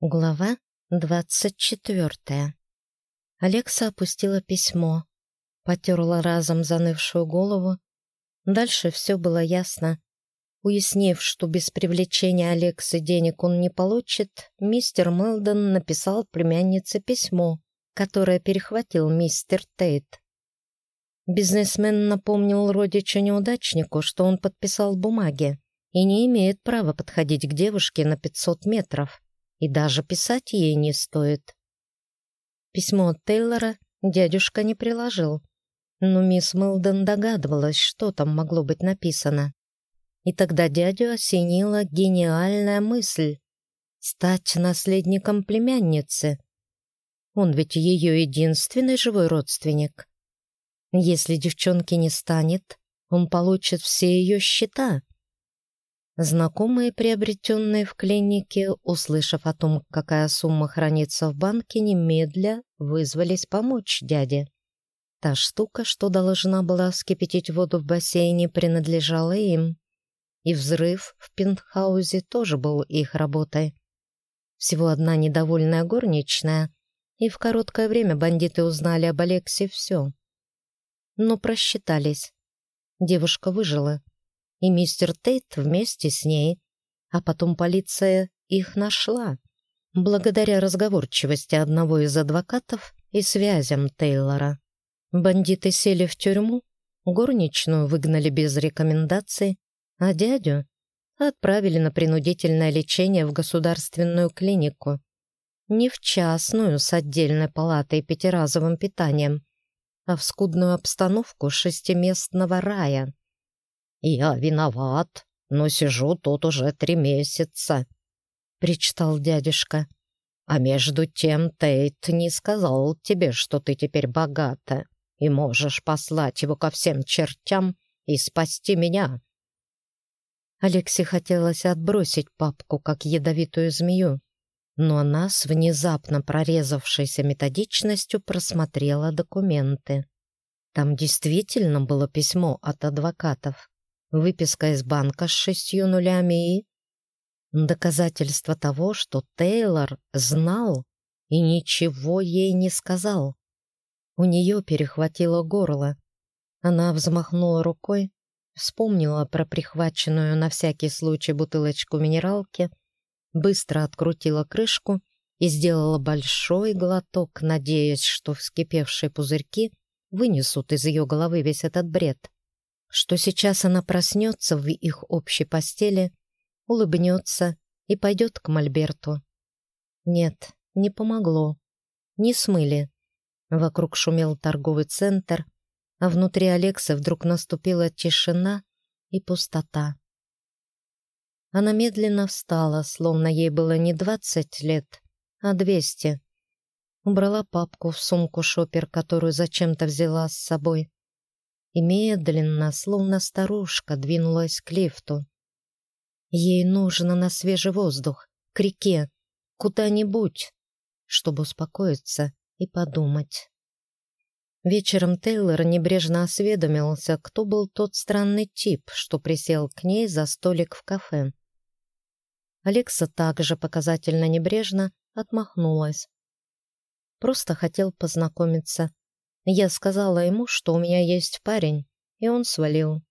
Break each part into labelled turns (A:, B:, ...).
A: Глава двадцать четвертая. Алекса опустила письмо, потерла разом занывшую голову. Дальше все было ясно. Уяснив, что без привлечения Алексы денег он не получит, мистер Мелдон написал племяннице письмо, которое перехватил мистер Тейт. Бизнесмен напомнил родичу-неудачнику, что он подписал бумаги и не имеет права подходить к девушке на пятьсот метров и даже писать ей не стоит. Письмо от Тейлора дядюшка не приложил, но мисс Мелдон догадывалась, что там могло быть написано. И тогда дядю осенила гениальная мысль — стать наследником племянницы. Он ведь ее единственный живой родственник. Если девчонки не станет, он получит все ее счета. Знакомые, приобретенные в клинике, услышав о том, какая сумма хранится в банке, немедля вызвались помочь дяде. Та штука, что должна была вскипятить воду в бассейне, принадлежала им. И взрыв в пентхаузе тоже был их работой. Всего одна недовольная горничная, и в короткое время бандиты узнали об Алексе все. Но просчитались. Девушка выжила и мистер Тейт вместе с ней, а потом полиция их нашла, благодаря разговорчивости одного из адвокатов и связям Тейлора. Бандиты сели в тюрьму, горничную выгнали без рекомендаций, а дядю отправили на принудительное лечение в государственную клинику. Не в частную с отдельной палатой и пятиразовым питанием, а в скудную обстановку шестиместного рая. «Я виноват, но сижу тут уже три месяца», — причитал дядюшка. «А между тем Тейт не сказал тебе, что ты теперь богата и можешь послать его ко всем чертям и спасти меня». Алексе хотелось отбросить папку, как ядовитую змею, но она с внезапно прорезавшейся методичностью просмотрела документы. Там действительно было письмо от адвокатов выписка из банка с шестью нулями и... Доказательство того, что Тейлор знал и ничего ей не сказал. У нее перехватило горло. Она взмахнула рукой, вспомнила про прихваченную на всякий случай бутылочку минералки, быстро открутила крышку и сделала большой глоток, надеясь, что вскипевшие пузырьки вынесут из ее головы весь этот бред что сейчас она проснется в их общей постели, улыбнется и пойдет к Мольберту. Нет, не помогло. Не смыли. Вокруг шумел торговый центр, а внутри Алекса вдруг наступила тишина и пустота. Она медленно встала, словно ей было не двадцать лет, а двести. Убрала папку в сумку шопер, которую зачем-то взяла с собой и медленно, словно старушка, двинулась к лифту. Ей нужно на свежий воздух, к реке, куда-нибудь, чтобы успокоиться и подумать. Вечером Тейлор небрежно осведомился, кто был тот странный тип, что присел к ней за столик в кафе. Алекса также показательно небрежно отмахнулась. Просто хотел познакомиться, я сказала ему, что у меня есть парень, и он свалил.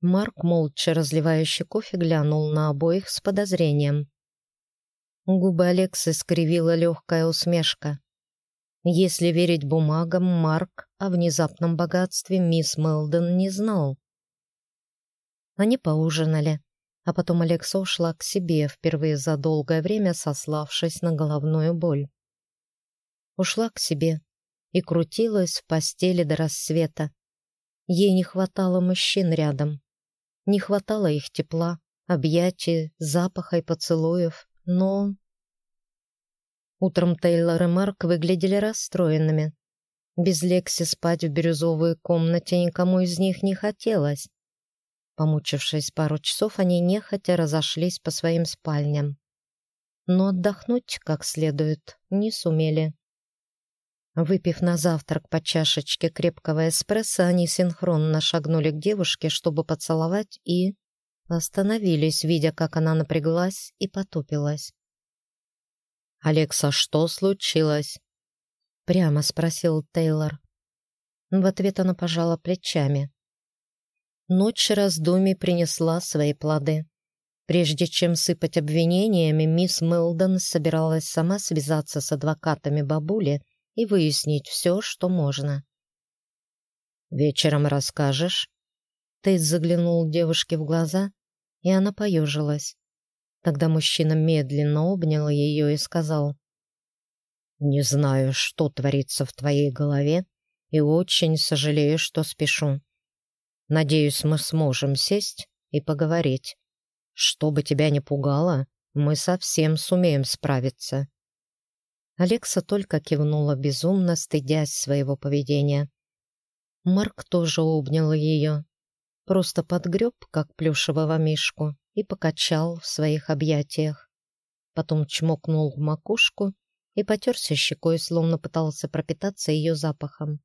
A: Марк, молча разливающий кофе, глянул на обоих с подозрением. Губы Алексы скривила легкая усмешка. Если верить бумагам, Марк о внезапном богатстве мисс Мелдон не знал. Они поужинали, а потом Алекса ушла к себе, впервые за долгое время сославшись на головную боль. Ушла к себе, и крутилась в постели до рассвета. Ей не хватало мужчин рядом. Не хватало их тепла, объятий, запаха и поцелуев, но... Утром Тейлор и Марк выглядели расстроенными. Без Лекси спать в бирюзовой комнате никому из них не хотелось. Помучившись пару часов, они нехотя разошлись по своим спальням. Но отдохнуть как следует не сумели. Выпив на завтрак по чашечке крепкого эспрессо, они синхронно шагнули к девушке, чтобы поцеловать, и остановились, видя, как она напряглась и потупилась. «Алекса, что случилось?» Прямо спросил Тейлор. В ответ она пожала плечами. Ночь раздумий принесла свои плоды. Прежде чем сыпать обвинениями, мисс Мелдон собиралась сама связаться с адвокатами бабули и выяснить все, что можно. «Вечером расскажешь?» Тейт заглянул девушке в глаза, и она поежилась. Тогда мужчина медленно обнял ее и сказал, «Не знаю, что творится в твоей голове, и очень сожалею, что спешу. Надеюсь, мы сможем сесть и поговорить. Что бы тебя ни пугало, мы совсем сумеем справиться». Алекса только кивнула, безумно стыдясь своего поведения. Марк тоже обнял ее, просто подгреб, как плюшевого мишку, и покачал в своих объятиях. Потом чмокнул в макушку и потерся щекой, словно пытался пропитаться ее запахом.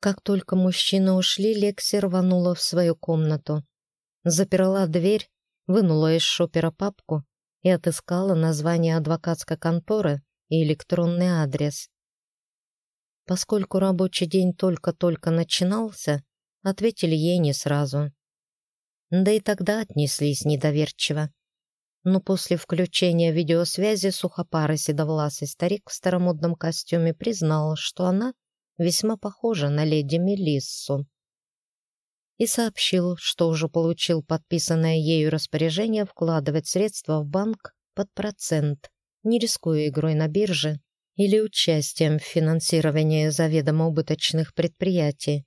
A: Как только мужчины ушли, Лекси рванула в свою комнату. Заперла дверь, вынула из шопера папку и отыскала название адвокатской конторы и электронный адрес. Поскольку рабочий день только-только начинался, ответили ей не сразу. Да и тогда отнеслись недоверчиво. Но после включения видеосвязи сухопарый седовласый старик в старомодном костюме признал, что она весьма похожа на леди Мелиссу. И сообщил, что уже получил подписанное ею распоряжение вкладывать средства в банк под процент, не рискуя игрой на бирже или участием в финансировании заведомо убыточных предприятий.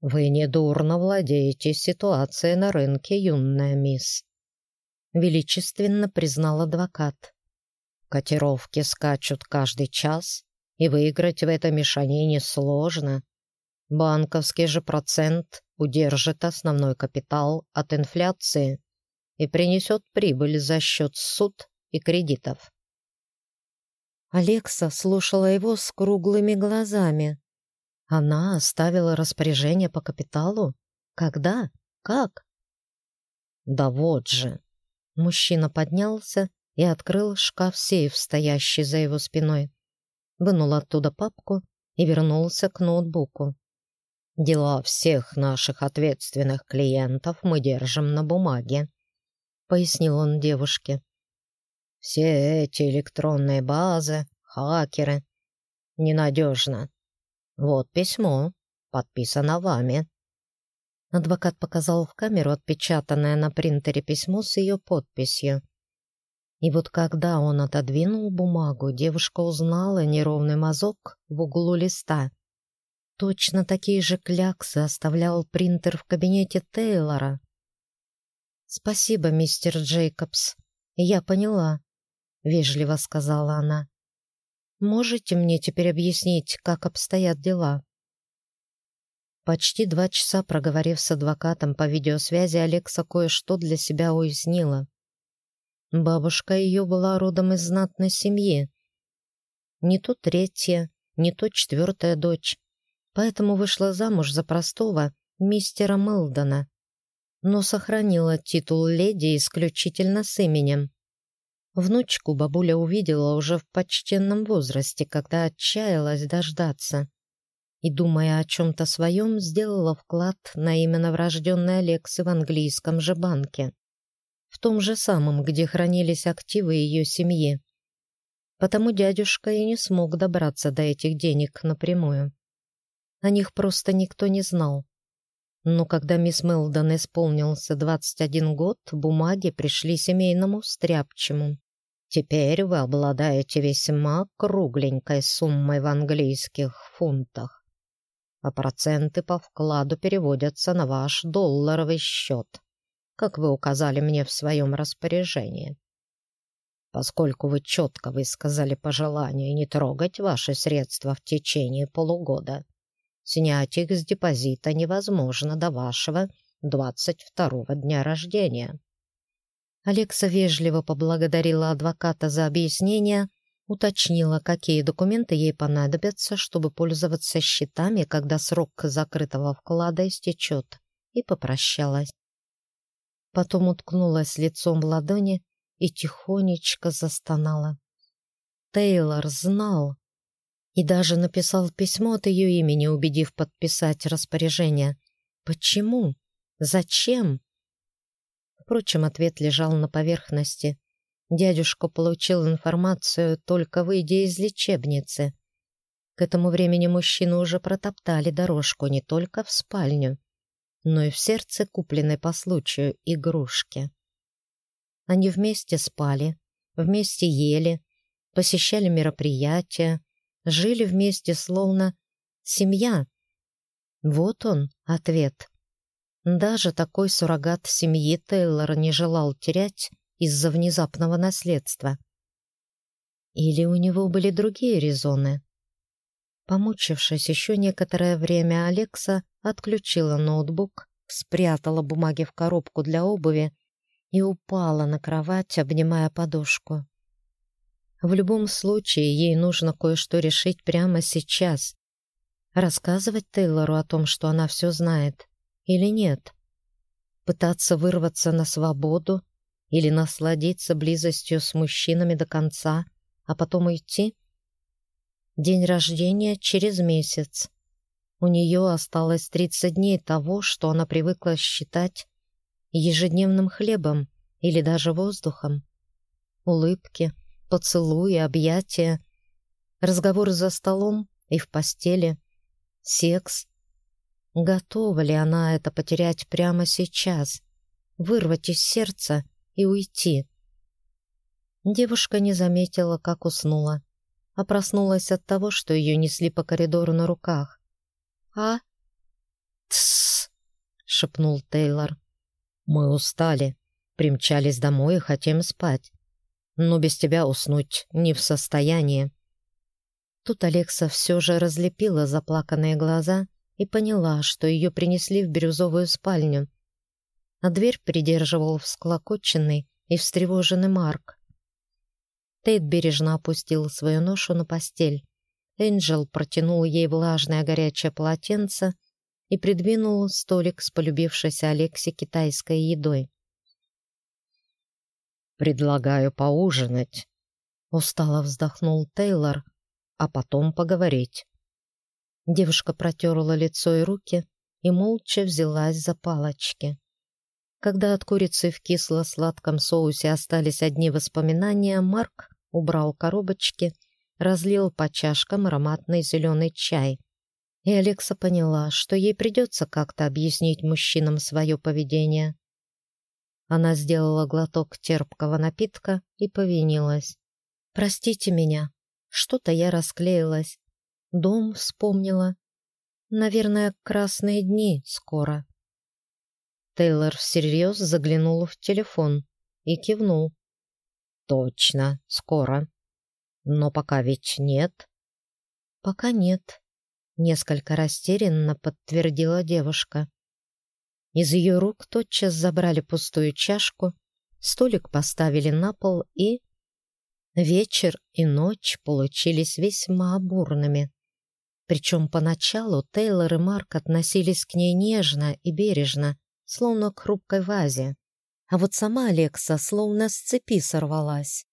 A: «Вы недурно владеете ситуацией на рынке, юная мисс», — величественно признал адвокат. «Котировки скачут каждый час, и выиграть в этой мешанине сложно. Банковский же процент удержит основной капитал от инфляции и принесет прибыль за счет суд и кредитов». Алекса слушала его с круглыми глазами. Она оставила распоряжение по капиталу? Когда? Как? Да вот же. Мужчина поднялся и открыл шкаф-сейф, стоящий за его спиной. Вынул оттуда папку и вернулся к ноутбуку. «Дела всех наших ответственных клиентов мы держим на бумаге», — пояснил он девушке. «Все эти электронные базы, хакеры. Ненадежно. «Вот письмо. Подписано вами». Адвокат показал в камеру отпечатанное на принтере письмо с ее подписью. И вот когда он отодвинул бумагу, девушка узнала неровный мазок в углу листа. Точно такие же кляксы оставлял принтер в кабинете Тейлора. «Спасибо, мистер Джейкобс. Я поняла», — вежливо сказала она. Можете мне теперь объяснить, как обстоят дела?» Почти два часа проговорив с адвокатом по видеосвязи, Алекса кое-что для себя уяснила. Бабушка ее была родом из знатной семьи. Не то третья, не то четвертая дочь, поэтому вышла замуж за простого мистера Мелдона, но сохранила титул леди исключительно с именем. Внучку бабуля увидела уже в почтенном возрасте, когда отчаялась дождаться. И, думая о чем-то своем, сделала вклад на именно врожденный Алексы в английском же банке. В том же самом, где хранились активы ее семьи. Потому дядюшка и не смог добраться до этих денег напрямую. О них просто никто не знал. Но когда мисс Мелдон исполнился 21 год, бумаги пришли семейному стряпчему. Теперь вы обладаете весьма кругленькой суммой в английских фунтах, а проценты по вкладу переводятся на ваш долларовый счет, как вы указали мне в своем распоряжении. Поскольку вы четко высказали пожелание не трогать ваши средства в течение полугода, Снять их с депозита невозможно до вашего 22-го дня рождения. Алекса вежливо поблагодарила адвоката за объяснение, уточнила, какие документы ей понадобятся, чтобы пользоваться счетами, когда срок закрытого вклада истечет, и попрощалась. Потом уткнулась лицом в ладони и тихонечко застонала. Тейлор знал и даже написал письмо от ее имени, убедив подписать распоряжение. Почему? Зачем? Впрочем, ответ лежал на поверхности. Дядюшка получил информацию, только выйдя из лечебницы. К этому времени мужчины уже протоптали дорожку не только в спальню, но и в сердце купленной по случаю игрушки. Они вместе спали, вместе ели, посещали мероприятия, жили вместе словно семья. Вот он, ответ. Даже такой суррогат семьи Тейлор не желал терять из-за внезапного наследства. Или у него были другие резоны? Помучившись еще некоторое время, Алекса отключила ноутбук, спрятала бумаги в коробку для обуви и упала на кровать, обнимая подушку. В любом случае, ей нужно кое-что решить прямо сейчас. Рассказывать Тейлору о том, что она все знает, или нет? Пытаться вырваться на свободу или насладиться близостью с мужчинами до конца, а потом уйти? День рождения через месяц. У нее осталось 30 дней того, что она привыкла считать ежедневным хлебом или даже воздухом. Улыбки, поцелуи, объятия, разговоры за столом и в постели, секс. Готова ли она это потерять прямо сейчас, вырвать из сердца и уйти? Девушка не заметила, как уснула, а проснулась от того, что ее несли по коридору на руках. «А?» «Тссс!» — шепнул Тейлор. «Мы устали, примчались домой и хотим спать но без тебя уснуть не в состоянии». Тут Алекса все же разлепила заплаканные глаза и поняла, что ее принесли в бирюзовую спальню. А дверь придерживал всклокоченный и встревоженный Марк. Тейт бережно опустил свою ношу на постель. Энджел протянул ей влажное горячее полотенце и придвинул столик с полюбившейся Алексе китайской едой. «Предлагаю поужинать», — устало вздохнул Тейлор, «а потом поговорить». Девушка протерла лицо и руки и молча взялась за палочки. Когда от курицы в кисло-сладком соусе остались одни воспоминания, Марк убрал коробочки, разлил по чашкам ароматный зеленый чай. И Алекса поняла, что ей придется как-то объяснить мужчинам свое поведение. Она сделала глоток терпкого напитка и повинилась. «Простите меня. Что-то я расклеилась. Дом вспомнила. Наверное, красные дни скоро». Тейлор всерьез заглянул в телефон и кивнул. «Точно, скоро. Но пока ведь нет». «Пока нет», — несколько растерянно подтвердила девушка. Из ее рук тотчас забрали пустую чашку, столик поставили на пол и... Вечер и ночь получились весьма бурными. Причем поначалу Тейлор и Марк относились к ней нежно и бережно, словно к хрупкой вазе. А вот сама Алекса словно с цепи сорвалась.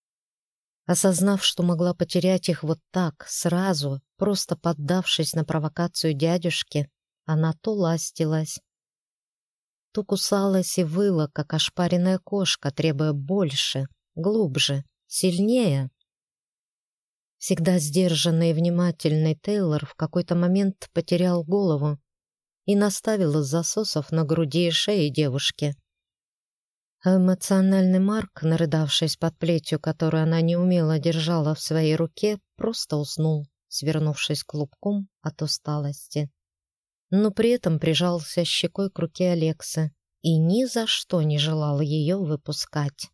A: Осознав, что могла потерять их вот так, сразу, просто поддавшись на провокацию дядюшки, она то ластилась, то кусалась и выла, как ошпаренная кошка, требуя больше, глубже, сильнее. Всегда сдержанный и внимательный Тейлор в какой-то момент потерял голову и наставил засосов на груди и шее девушки. А эмоциональный Марк, нарыдавшись под плетью, которую она неумело держала в своей руке, просто уснул, свернувшись клубком от усталости но при этом прижался щекой к руке Алексы и ни за что не желал ее выпускать.